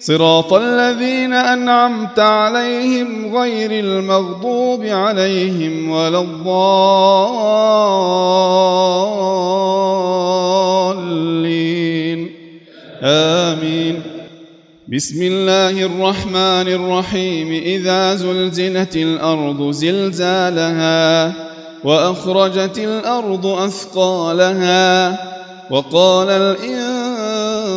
صراط الذين أنعمت عليهم غير المغضوب عليهم ولا الضالين. آمين. بسم الله الرحمن الرحيم. إذا زلزلت الأرض زلزالها وأخرجت الأرض أثقالها وقال الإنسان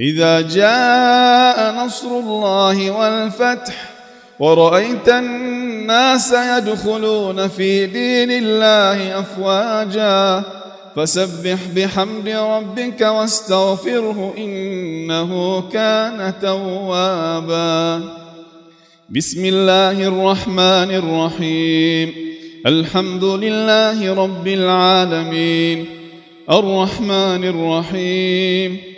إذا جاء نصر الله والفتح ورأيت الناس يدخلون في دين الله أفواجاً فسبح بحمد ربك واستغفره إنه كان توابا. بسم الله الرحمن الرحيم. الحمد لله رب العالمين. الرحمن الرحيم.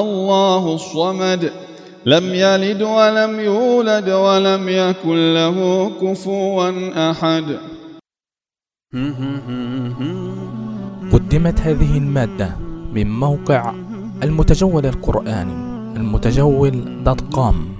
الله الصمد. لم يلد ولم يولد ولم يكن له كفوا أحد. قدمت هذه المادة من موقع المتجول القرآني المتجول دوت كوم.